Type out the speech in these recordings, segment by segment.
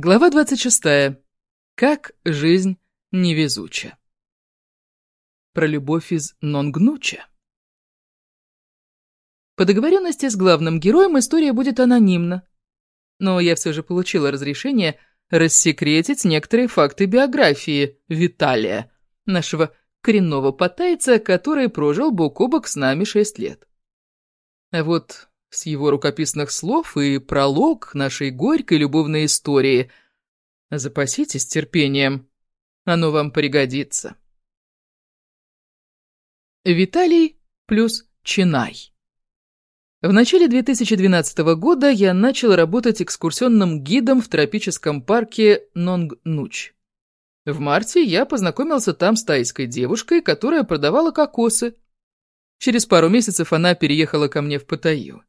Глава 26. Как жизнь невезуча. Про любовь из Нонгнуча. По договоренности с главным героем история будет анонимна. Но я все же получила разрешение рассекретить некоторые факты биографии Виталия, нашего коренного потайца, который прожил бок о бок с нами шесть лет. А вот с его рукописных слов и пролог нашей горькой любовной истории. Запаситесь терпением, оно вам пригодится. Виталий плюс Чинай. В начале 2012 года я начал работать экскурсионным гидом в тропическом парке Нонгнуч. В марте я познакомился там с тайской девушкой, которая продавала кокосы. Через пару месяцев она переехала ко мне в Паттайю.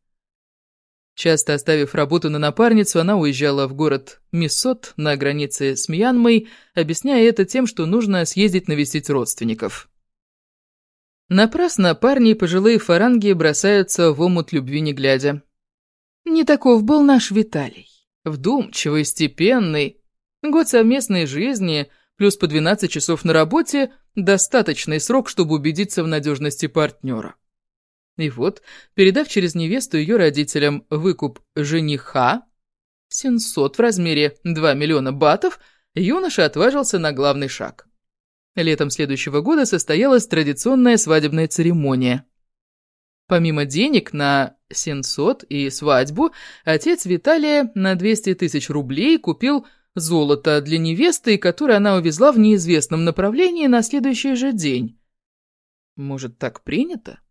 Часто оставив работу на напарницу, она уезжала в город Мисот на границе с Мьянмой, объясняя это тем, что нужно съездить навестить родственников. Напрасно парни и пожилые фаранги бросаются в омут любви не глядя. Не таков был наш Виталий. Вдумчивый, степенный. Год совместной жизни, плюс по 12 часов на работе – достаточный срок, чтобы убедиться в надежности партнера. И вот, передав через невесту ее родителям выкуп жениха, 700 в размере 2 миллиона батов, юноша отважился на главный шаг. Летом следующего года состоялась традиционная свадебная церемония. Помимо денег на 700 и свадьбу, отец Виталия на 200 тысяч рублей купил золото для невесты, которое она увезла в неизвестном направлении на следующий же день. Может, так принято?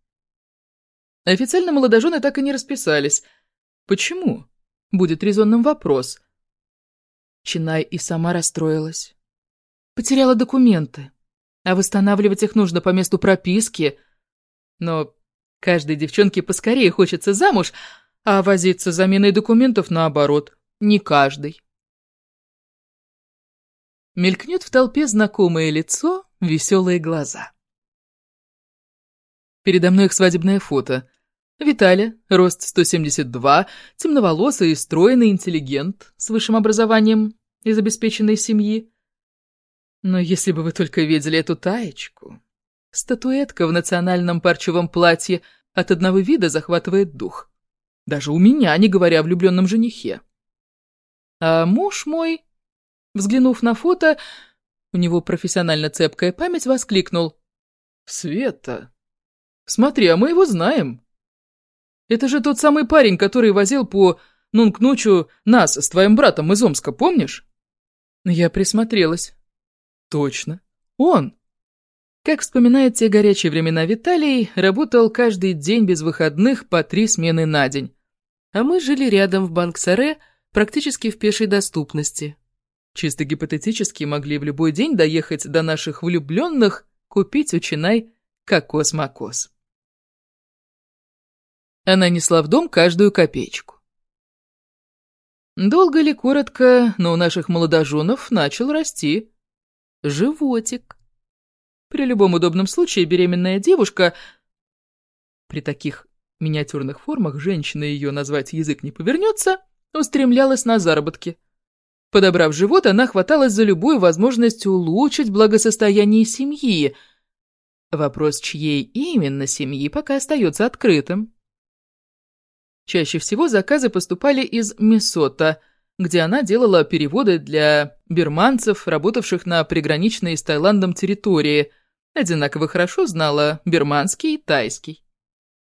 Официально молодожены так и не расписались. Почему? Будет резонным вопрос. Чинай и сама расстроилась. Потеряла документы. А восстанавливать их нужно по месту прописки. Но каждой девчонке поскорее хочется замуж, а возиться заменой документов наоборот. Не каждый. Мелькнет в толпе знакомое лицо, веселые глаза. Передо мной их свадебное фото. Виталя, рост 172, темноволосый и стройный интеллигент с высшим образованием из обеспеченной семьи. Но если бы вы только видели эту таечку. Статуэтка в национальном парчевом платье от одного вида захватывает дух. Даже у меня, не говоря о влюбленном женихе. А муж мой, взглянув на фото, у него профессионально цепкая память, воскликнул. «Света, смотри, а мы его знаем. Это же тот самый парень, который возил по Нункнучу нас с твоим братом из Омска, помнишь? Я присмотрелась. Точно, он. Как вспоминает те горячие времена Виталий, работал каждый день без выходных по три смены на день. А мы жили рядом в Банксаре, практически в пешей доступности. Чисто гипотетически могли в любой день доехать до наших влюбленных, купить у Чинай кокос-макос. Она несла в дом каждую копеечку. Долго ли, коротко, но у наших молодоженов начал расти животик. При любом удобном случае беременная девушка, при таких миниатюрных формах женщина ее назвать язык не повернется, устремлялась на заработки. Подобрав живот, она хваталась за любую возможность улучшить благосостояние семьи. Вопрос, чьей именно семьи, пока остается открытым. Чаще всего заказы поступали из Месота, где она делала переводы для бирманцев, работавших на приграничной с Таиландом территории, одинаково хорошо знала бирманский и тайский.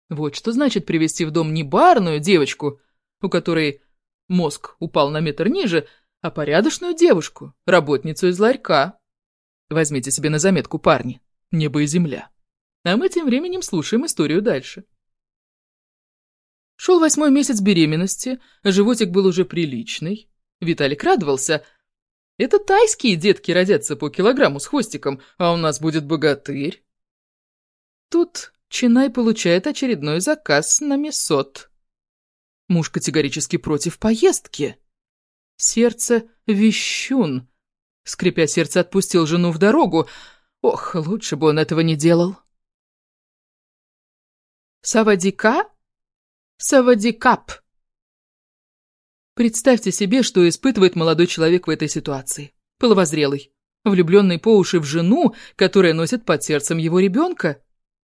Вот что значит привести в дом не барную девочку, у которой мозг упал на метр ниже, а порядочную девушку, работницу из ларька. Возьмите себе на заметку, парни, небо и земля. А мы тем временем слушаем историю дальше. Шел восьмой месяц беременности, животик был уже приличный. Виталик радовался. Это тайские детки родятся по килограмму с хвостиком, а у нас будет богатырь. Тут Чинай получает очередной заказ на месот. Муж категорически против поездки. Сердце вещун. Скрипя сердце, отпустил жену в дорогу. Ох, лучше бы он этого не делал. Савадика Савадикап. Представьте себе, что испытывает молодой человек в этой ситуации. Половозрелый, влюбленный по уши в жену, которая носит под сердцем его ребенка.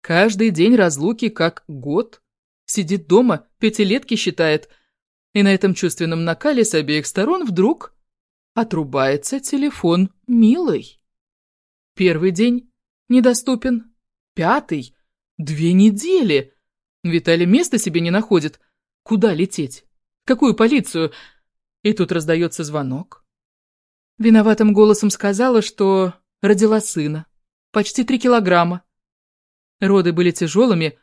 Каждый день разлуки как год. Сидит дома, пятилетки считает. И на этом чувственном накале с обеих сторон вдруг отрубается телефон милый. Первый день недоступен, пятый, две недели. Виталий места себе не находит. Куда лететь? Какую полицию? И тут раздается звонок. Виноватым голосом сказала, что родила сына. Почти три килограмма. Роды были тяжелыми,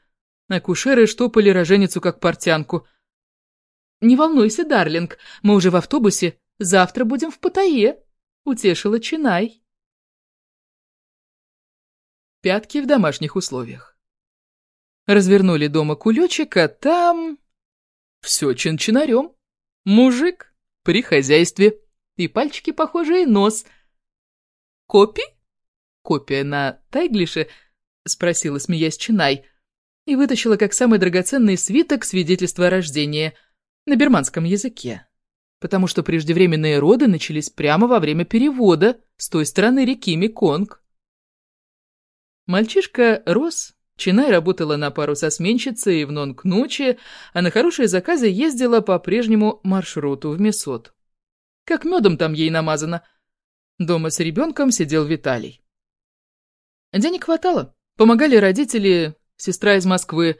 акушеры штопали роженицу как портянку. «Не волнуйся, Дарлинг, мы уже в автобусе, завтра будем в Паттайе», — утешила Чинай. Пятки в домашних условиях. Развернули дома кулечек, а там... Все чин-чинарем. Мужик при хозяйстве. И пальчики похожие, нос. Копи? Копия на тайглише? Спросила, смеясь Чинай. И вытащила как самый драгоценный свиток свидетельства о рождении на берманском языке. Потому что преждевременные роды начались прямо во время перевода с той стороны реки Меконг. Мальчишка рос Чинай работала на пару со сменщицей в Нонг-Нуче, а на хорошие заказы ездила по прежнему маршруту в Месот. Как медом там ей намазано. Дома с ребенком сидел Виталий. Денег хватало. Помогали родители, сестра из Москвы.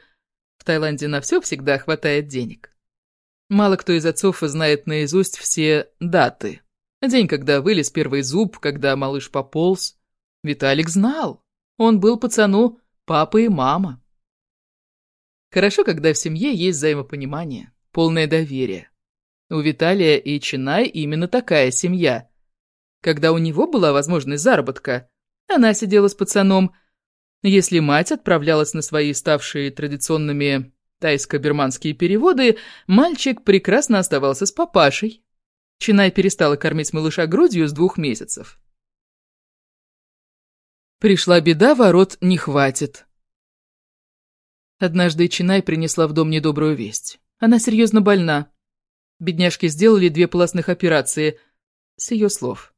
В Таиланде на все всегда хватает денег. Мало кто из отцов знает наизусть все даты. День, когда вылез первый зуб, когда малыш пополз. Виталик знал. Он был пацану папа и мама. Хорошо, когда в семье есть взаимопонимание, полное доверие. У Виталия и Чинай именно такая семья. Когда у него была возможность заработка, она сидела с пацаном. Если мать отправлялась на свои ставшие традиционными тайско-берманские переводы, мальчик прекрасно оставался с папашей. Чинай перестала кормить малыша грудью с двух месяцев. Пришла беда, ворот не хватит. Однажды Чинай принесла в дом недобрую весть. Она серьезно больна. Бедняжки сделали две полостных операции. С ее слов.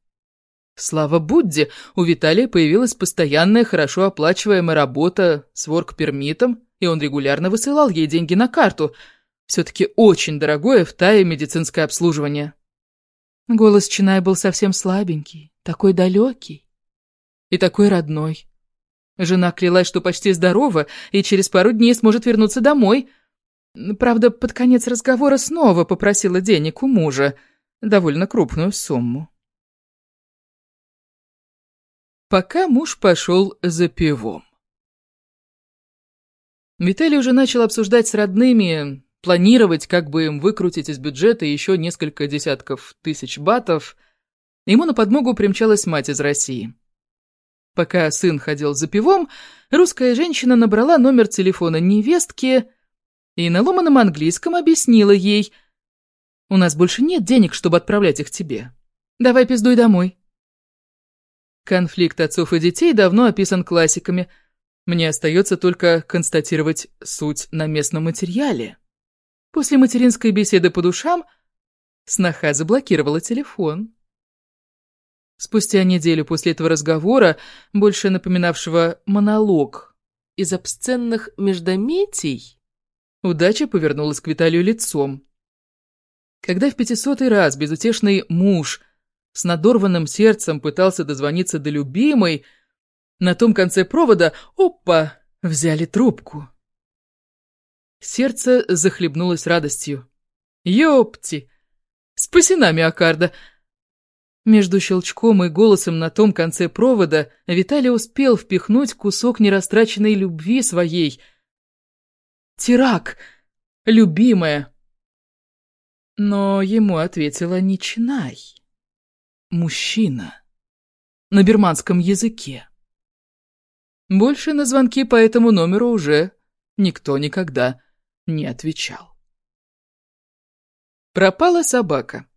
Слава Будде, у Виталия появилась постоянная, хорошо оплачиваемая работа с ворк-пермитом, и он регулярно высылал ей деньги на карту. Все-таки очень дорогое в Тае медицинское обслуживание. Голос Чинай был совсем слабенький, такой далекий и такой родной. Жена клялась, что почти здорова, и через пару дней сможет вернуться домой. Правда, под конец разговора снова попросила денег у мужа, довольно крупную сумму. Пока муж пошел за пивом. Виталий уже начал обсуждать с родными, планировать, как бы им выкрутить из бюджета еще несколько десятков тысяч батов. Ему на подмогу примчалась мать из России. Пока сын ходил за пивом, русская женщина набрала номер телефона невестки и на ломаном английском объяснила ей, «У нас больше нет денег, чтобы отправлять их тебе. Давай пиздуй домой». Конфликт отцов и детей давно описан классиками. Мне остается только констатировать суть на местном материале. После материнской беседы по душам сноха заблокировала телефон. Спустя неделю после этого разговора, больше напоминавшего монолог из обсценных междометий, удача повернулась к Виталию лицом. Когда в пятисотый раз безутешный муж с надорванным сердцем пытался дозвониться до любимой, на том конце провода, опа, взяли трубку. Сердце захлебнулось радостью. «Ёпти! Спасена миокарда!» Между щелчком и голосом на том конце провода Виталий успел впихнуть кусок нерастраченной любви своей. «Тирак! Любимая!» Но ему ответила не Чинай. Мужчина. На берманском языке. Больше на звонки по этому номеру уже никто никогда не отвечал. Пропала собака.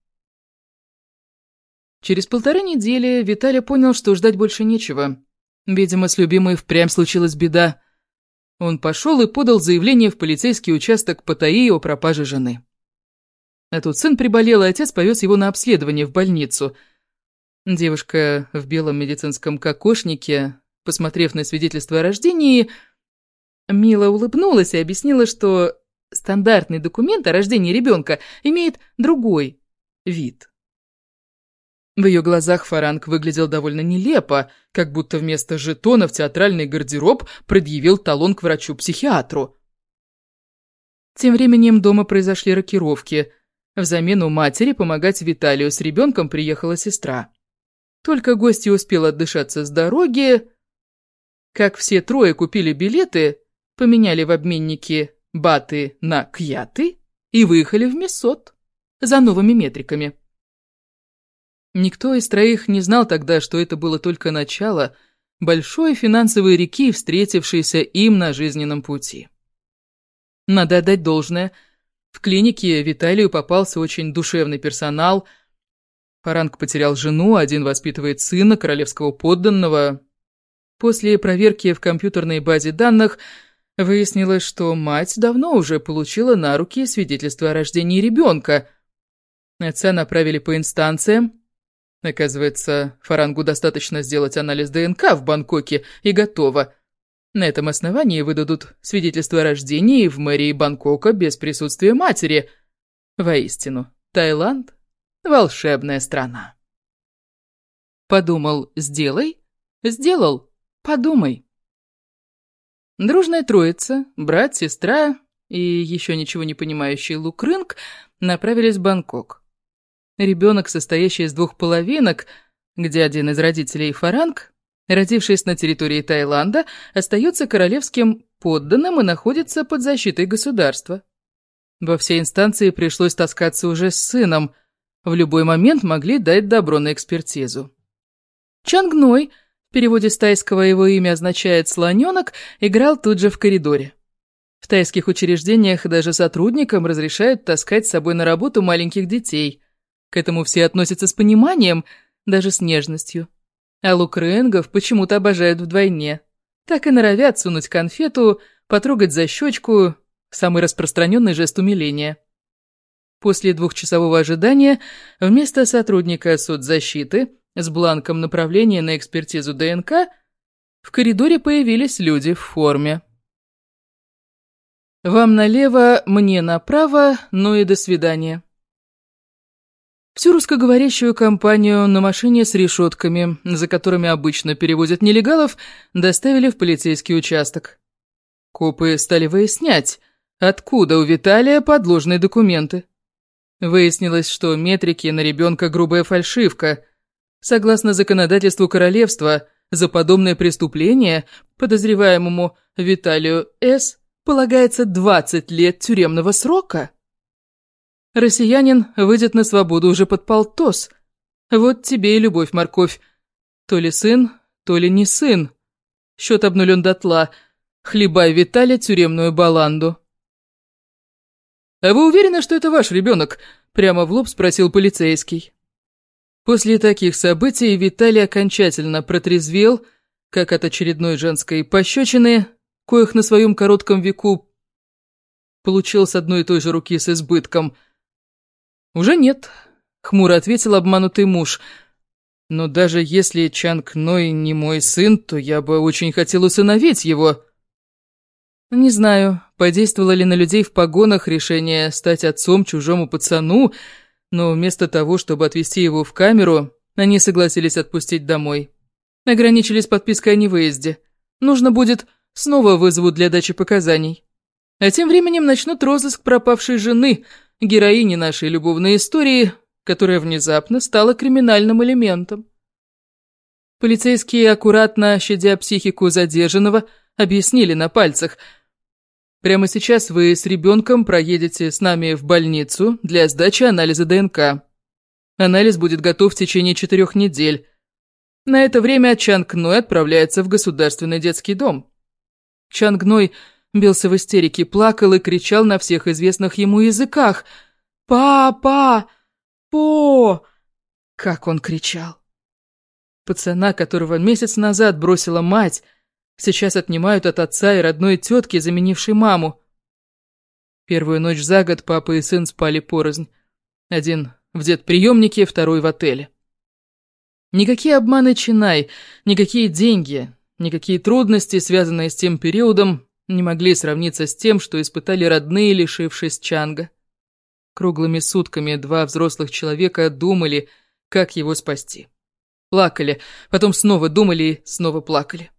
Через полторы недели Виталий понял, что ждать больше нечего. Видимо, с любимой впрямь случилась беда. Он пошел и подал заявление в полицейский участок Паттайи о пропаже жены. А тут сын приболел, и отец повез его на обследование в больницу. Девушка в белом медицинском кокошнике, посмотрев на свидетельство о рождении, мило улыбнулась и объяснила, что стандартный документ о рождении ребенка имеет другой вид. В ее глазах Фаранг выглядел довольно нелепо, как будто вместо жетона в театральный гардероб предъявил талон к врачу-психиатру. Тем временем дома произошли рокировки. Взамен у матери помогать Виталию с ребенком приехала сестра. Только гости успел отдышаться с дороги, как все трое купили билеты, поменяли в обменнике баты на кьяты и выехали в Месот за новыми метриками. Никто из троих не знал тогда, что это было только начало большой финансовой реки, встретившейся им на жизненном пути. Надо отдать должное – в клинике Виталию попался очень душевный персонал. Фаранг потерял жену, один воспитывает сына, королевского подданного. После проверки в компьютерной базе данных выяснилось, что мать давно уже получила на руки свидетельство о рождении ребенка. Отца направили по инстанциям. Оказывается, Фарангу достаточно сделать анализ ДНК в Бангкоке и готово. На этом основании выдадут свидетельство о рождении в мэрии Бангкока без присутствия матери. Воистину, Таиланд – волшебная страна. Подумал – сделай, сделал – подумай. Дружная троица, брат, сестра и еще ничего не понимающий Лук Рынг направились в Бангкок. Ребенок, состоящий из двух половинок, где один из родителей Фаранг, родившись на территории Таиланда, остается королевским подданным и находится под защитой государства. Во всей инстанции пришлось таскаться уже с сыном. В любой момент могли дать добро на экспертизу. Чангной, в переводе с тайского его имя означает «слоненок», играл тут же в коридоре. В тайских учреждениях даже сотрудникам разрешают таскать с собой на работу маленьких детей. К этому все относятся с пониманием, даже с нежностью. А лукренгов почему-то обожают вдвойне. Так и норовят сунуть конфету, потрогать за щечку, самый распространенный жест умиления. После двухчасового ожидания вместо сотрудника соцзащиты с бланком направления на экспертизу ДНК в коридоре появились люди в форме. «Вам налево, мне направо, ну и до свидания». Всю русскоговорящую компанию на машине с решетками, за которыми обычно перевозят нелегалов, доставили в полицейский участок. Копы стали выяснять, откуда у Виталия подложные документы. Выяснилось, что метрики на ребенка грубая фальшивка. Согласно законодательству королевства, за подобное преступление подозреваемому Виталию С. полагается 20 лет тюремного срока. Россиянин выйдет на свободу уже под полтос. Вот тебе и любовь-морковь. То ли сын, то ли не сын. Счет обнулен дотла. Хлебай, Виталя, тюремную баланду. «А вы уверены, что это ваш ребенок?» Прямо в лоб спросил полицейский. После таких событий Виталий окончательно протрезвел, как от очередной женской пощечины, коих на своем коротком веку получил с одной и той же руки с избытком – «Уже нет», — хмуро ответил обманутый муж. «Но даже если Чанг Ной не мой сын, то я бы очень хотел усыновить его». Не знаю, подействовало ли на людей в погонах решение стать отцом чужому пацану, но вместо того, чтобы отвезти его в камеру, они согласились отпустить домой. Ограничились подпиской о невыезде. Нужно будет, снова вызовут для дачи показаний. А тем временем начнут розыск пропавшей жены — героини нашей любовной истории, которая внезапно стала криминальным элементом. Полицейские, аккуратно щадя психику задержанного, объяснили на пальцах. Прямо сейчас вы с ребенком проедете с нами в больницу для сдачи анализа ДНК. Анализ будет готов в течение четырех недель. На это время Чанг Ной отправляется в государственный детский дом. Чанг Ной бился в истерике, плакал и кричал на всех известных ему языках. «Папа! По!» Как он кричал! Пацана, которого месяц назад бросила мать, сейчас отнимают от отца и родной тетки, заменившей маму. Первую ночь за год папа и сын спали порознь. Один в детприемнике, второй в отеле. Никакие обманы Чинай, никакие деньги, никакие трудности, связанные с тем периодом, не могли сравниться с тем, что испытали родные, лишившись Чанга. Круглыми сутками два взрослых человека думали, как его спасти. Плакали, потом снова думали и снова плакали.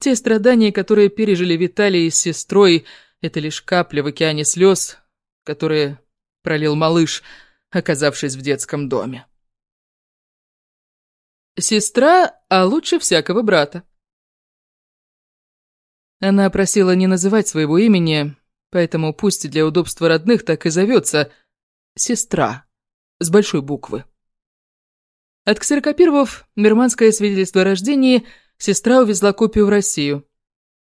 Те страдания, которые пережили Виталий с сестрой, это лишь капля в океане слез, которые пролил малыш, оказавшись в детском доме. Сестра, а лучше всякого брата. Она просила не называть своего имени, поэтому пусть для удобства родных так и зовется «сестра» с большой буквы. От ксерокопировав мирманское свидетельство о рождении, сестра увезла копию в Россию.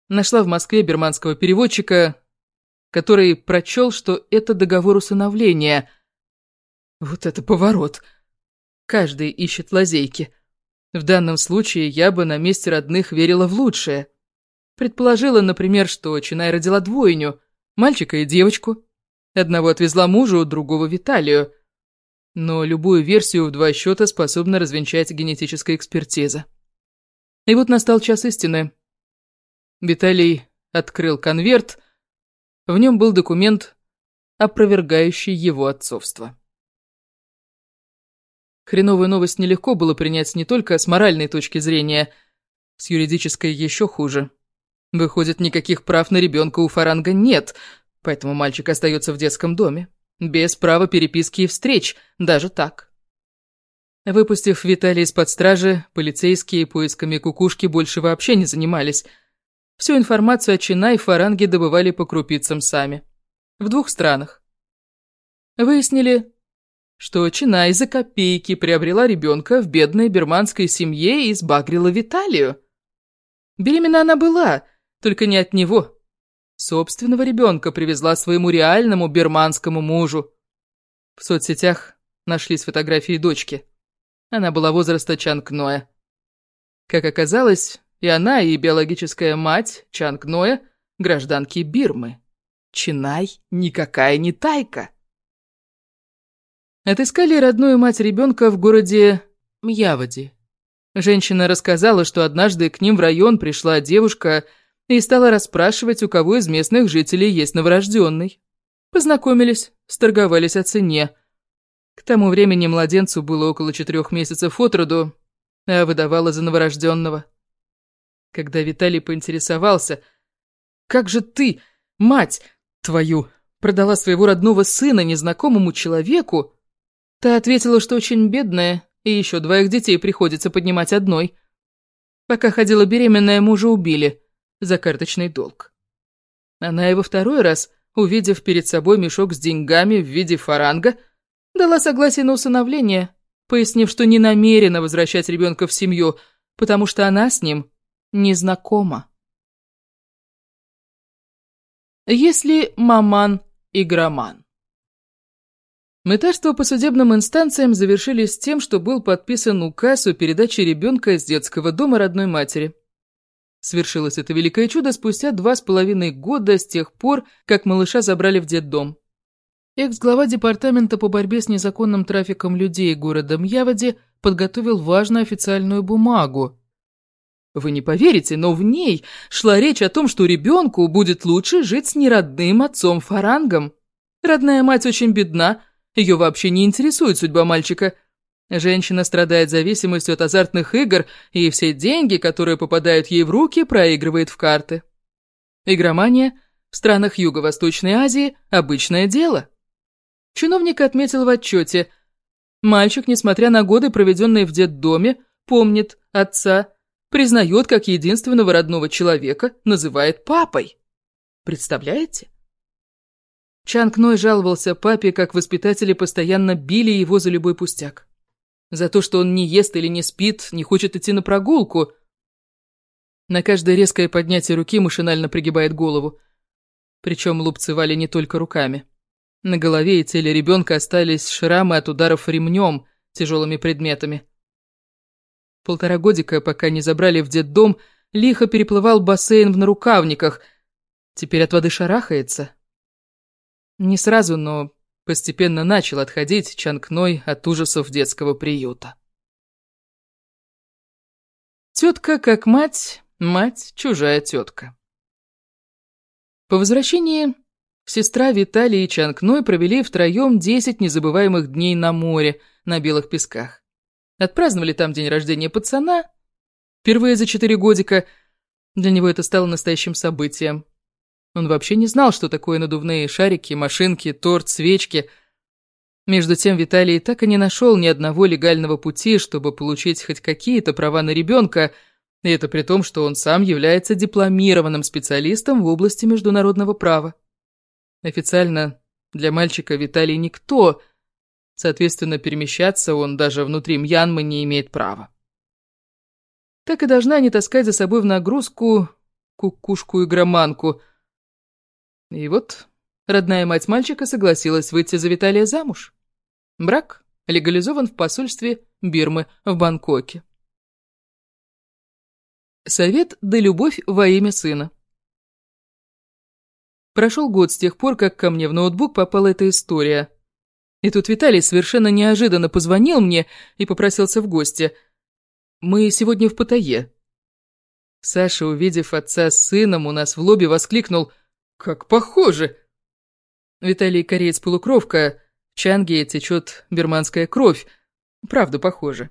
Нашла в Москве берманского переводчика, который прочел, что это договор усыновления. Вот это поворот. Каждый ищет лазейки. В данном случае я бы на месте родных верила в лучшее. Предположила, например, что Чинай родила двойню, мальчика и девочку. Одного отвезла мужу, другого Виталию. Но любую версию в два счета способна развенчать генетическая экспертиза. И вот настал час истины. Виталий открыл конверт. В нем был документ, опровергающий его отцовство. Хреновую новость нелегко было принять не только с моральной точки зрения, с юридической еще хуже. Выходит, никаких прав на ребенка у Фаранга нет, поэтому мальчик остается в детском доме. Без права переписки и встреч, даже так. Выпустив Виталия из-под стражи, полицейские поисками кукушки больше вообще не занимались. Всю информацию о Чина и Фаранге добывали по крупицам сами. В двух странах. Выяснили, что Чинай за копейки приобрела ребенка в бедной берманской семье и сбагрила Виталию. Беременна она была, только не от него. Собственного ребенка привезла своему реальному берманскому мужу. В соцсетях нашлись фотографии дочки. Она была возраста Чанг Ноя. Как оказалось, и она, и биологическая мать Чанг Ноя – гражданки Бирмы. Чинай никакая не тайка. Отыскали родную мать ребенка в городе Мьяводи. Женщина рассказала, что однажды к ним в район пришла девушка и стала расспрашивать, у кого из местных жителей есть новорожденный. Познакомились, сторговались о цене. К тому времени младенцу было около четырех месяцев от роду, а выдавала за новорожденного. Когда Виталий поинтересовался, «Как же ты, мать твою, продала своего родного сына незнакомому человеку?» Та ответила, что очень бедная, и еще двоих детей приходится поднимать одной. Пока ходила беременная, мужа убили за карточный долг. Она его второй раз, увидев перед собой мешок с деньгами в виде фаранга, дала согласие на усыновление, пояснив, что не намерена возвращать ребенка в семью, потому что она с ним не знакома. Если маман игроман Мытарства по судебным инстанциям завершились тем, что был подписан указ о передаче ребенка из детского дома родной матери. Свершилось это великое чудо спустя два с половиной года с тех пор, как малыша забрали в детдом. Экс-глава департамента по борьбе с незаконным трафиком людей города Мьяводи подготовил важную официальную бумагу. Вы не поверите, но в ней шла речь о том, что ребенку будет лучше жить с неродным отцом Фарангом. Родная мать очень бедна, ее вообще не интересует судьба мальчика. Женщина страдает зависимостью от азартных игр, и все деньги, которые попадают ей в руки, проигрывает в карты. Игромания в странах Юго-Восточной Азии – обычное дело. Чиновник отметил в отчете. Мальчик, несмотря на годы, проведенные в детдоме, помнит отца, признает как единственного родного человека, называет папой. Представляете? Чанг Ной жаловался папе, как воспитатели постоянно били его за любой пустяк. За то, что он не ест или не спит, не хочет идти на прогулку. На каждое резкое поднятие руки машинально пригибает голову. Причем лупцевали не только руками. На голове и теле ребенка остались шрамы от ударов ремнем, тяжелыми предметами. Полтора годика, пока не забрали в детдом, лихо переплывал бассейн в нарукавниках. Теперь от воды шарахается, не сразу, но постепенно начал отходить Чанкной от ужасов детского приюта. Тетка как мать, мать чужая тетка. По возвращении сестра Виталий и Чанкной провели втроем десять незабываемых дней на море, на белых песках. Отпраздновали там день рождения пацана, впервые за четыре годика. Для него это стало настоящим событием. Он вообще не знал, что такое надувные шарики, машинки, торт, свечки. Между тем Виталий так и не нашел ни одного легального пути, чтобы получить хоть какие-то права на ребенка, и это при том, что он сам является дипломированным специалистом в области международного права. Официально для мальчика Виталий никто, соответственно, перемещаться он даже внутри Мьянмы не имеет права. Так и должна не таскать за собой в нагрузку кукушку-игроманку, и вот родная мать мальчика согласилась выйти за Виталия замуж. Брак легализован в посольстве Бирмы в Бангкоке. Совет да любовь во имя сына. Прошел год с тех пор, как ко мне в ноутбук попала эта история. И тут Виталий совершенно неожиданно позвонил мне и попросился в гости. Мы сегодня в Паттайе. Саша, увидев отца с сыном, у нас в лобби воскликнул «Как похоже!» Виталий кореец-полукровка, в Чанге течет бирманская кровь. Правда, похоже.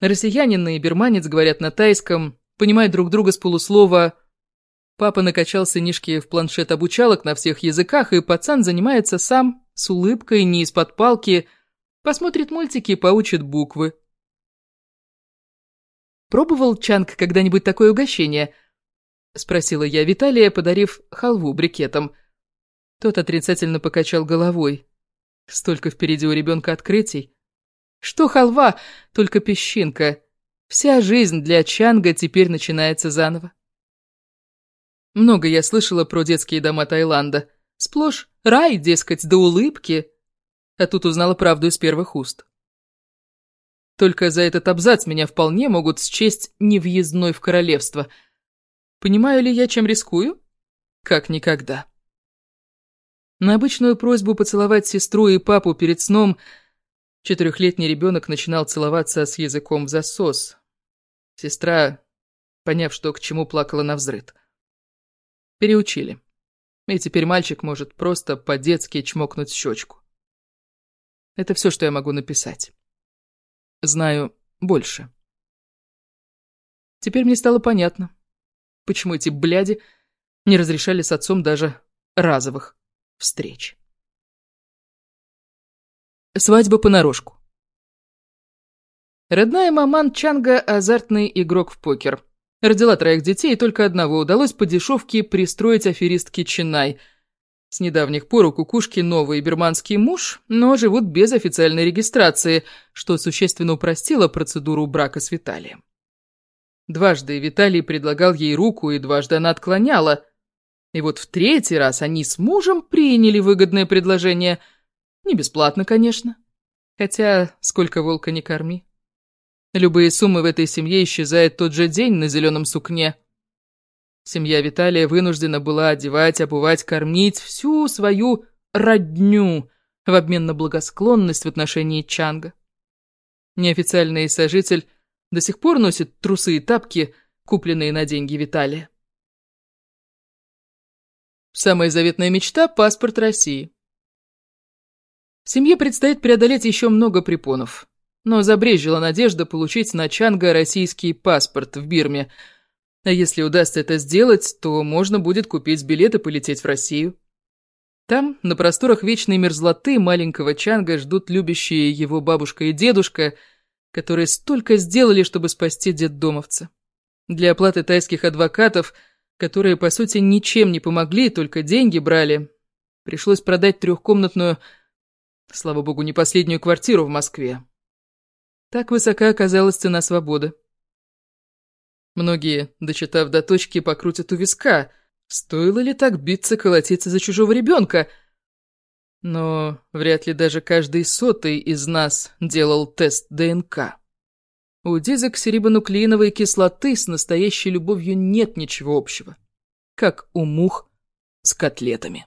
Россиянин и бирманец говорят на тайском, понимают друг друга с полуслова. Папа накачал сынишки в планшет обучалок на всех языках, и пацан занимается сам, с улыбкой, не из-под палки, посмотрит мультики и поучит буквы. Пробовал Чанг когда-нибудь такое угощение? — спросила я Виталия, подарив халву брикетом. Тот отрицательно покачал головой. Столько впереди у ребенка открытий. Что халва, только песчинка. Вся жизнь для Чанга теперь начинается заново. Много я слышала про детские дома Таиланда. Сплошь рай, дескать, до улыбки. А тут узнала правду из первых уст. Только за этот абзац меня вполне могут счесть невъездной в королевство — Понимаю ли я, чем рискую? Как никогда. На обычную просьбу поцеловать сестру и папу перед сном четырехлетний ребенок начинал целоваться с языком в засос. Сестра, поняв, что к чему, плакала на взрыд. Переучили. И теперь мальчик может просто по-детски чмокнуть щечку. Это все, что я могу написать. Знаю больше. Теперь мне стало понятно, Почему эти бляди не разрешали с отцом даже разовых встреч? Свадьба понарошку. Родная маман Чанга – азартный игрок в покер. Родила троих детей, и только одного удалось по дешевке пристроить аферистке Чинай. С недавних пор у кукушки новый бирманский муж, но живут без официальной регистрации, что существенно упростило процедуру брака с Виталием. Дважды Виталий предлагал ей руку, и дважды она отклоняла. И вот в третий раз они с мужем приняли выгодное предложение. Не бесплатно, конечно. Хотя сколько волка не корми. Любые суммы в этой семье исчезают тот же день на зеленом сукне. Семья Виталия вынуждена была одевать, обувать, кормить всю свою родню в обмен на благосклонность в отношении Чанга. Неофициальный сожитель до сих пор носит трусы и тапки, купленные на деньги Виталия. Самая заветная мечта – паспорт России. Семье предстоит преодолеть еще много препонов. Но забрежила надежда получить на Чанга российский паспорт в Бирме. А если удастся это сделать, то можно будет купить билет и полететь в Россию. Там, на просторах вечной мерзлоты, маленького Чанга ждут любящие его бабушка и дедушка – которые столько сделали, чтобы спасти детдомовца. Для оплаты тайских адвокатов, которые, по сути, ничем не помогли, только деньги брали, пришлось продать трехкомнатную, слава богу, не последнюю квартиру в Москве. Так высока оказалась цена свободы. Многие, дочитав до точки, покрутят у виска. Стоило ли так биться, колотиться за чужого ребенка – но вряд ли даже каждый сотый из нас делал тест ДНК. У дезоксирибонуклеиновой кислоты с настоящей любовью нет ничего общего, как у мух с котлетами.